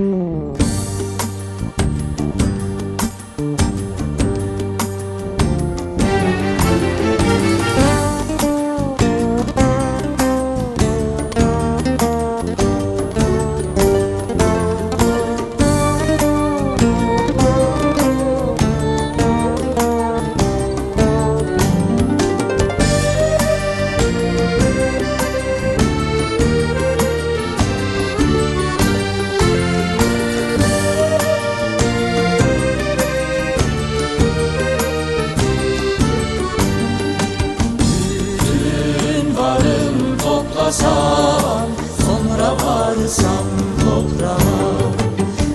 Mm. basar Sonra varsam toprağa.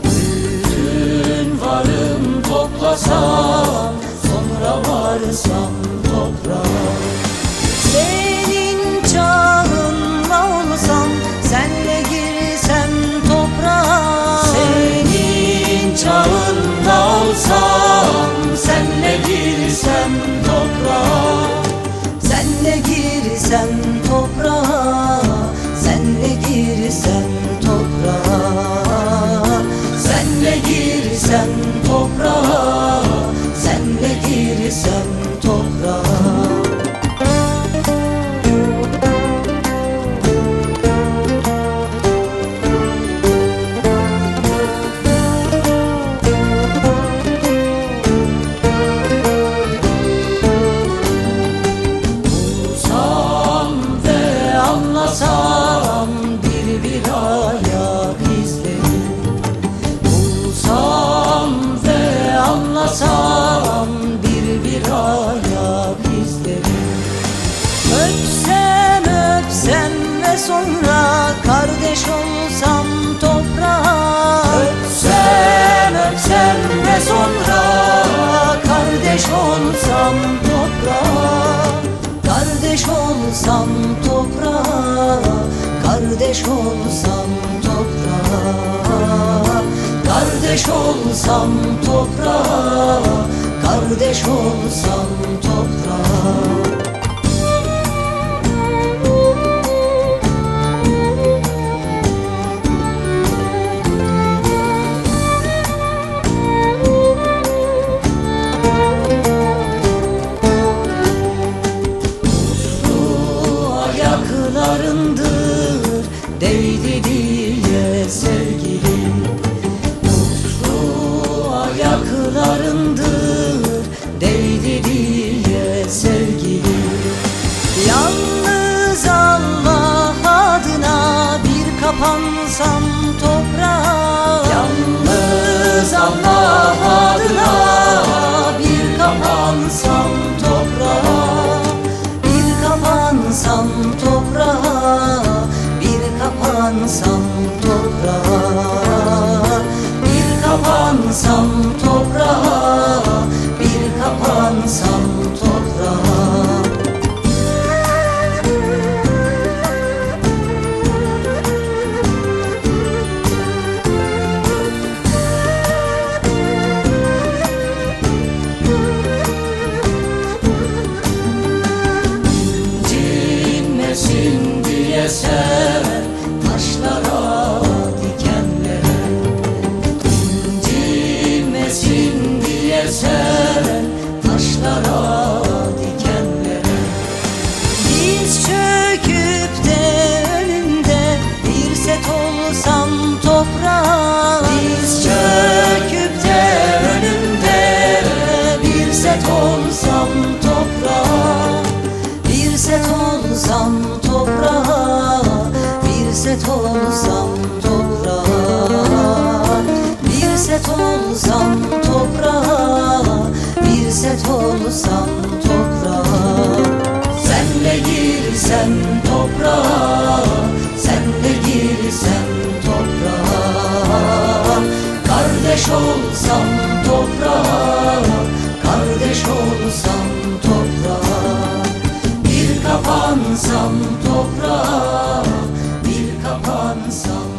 Bütün varım toplasam Sonra varsam toprağa. Senin çağınla olsam Senle girsem toprağa. Senin çağınla olsam Senle girsem toprağa. Senle girsem sonra kardeş olsam toprağa. Öpsem öpsem ve sonra kardeş olsam toprağa. Kardeş olsam toprağa. Kardeş olsam toprağa. Kardeş olsam toprağa. Kardeş olsam toprağa some Blessed. set olsam toprağa Bir set olsam toprağa Bir set olsam toprağa. Senle girsem toprağa Senle girsem toprağa. Kardeş olsam toprağa Kardeş olsam upon some.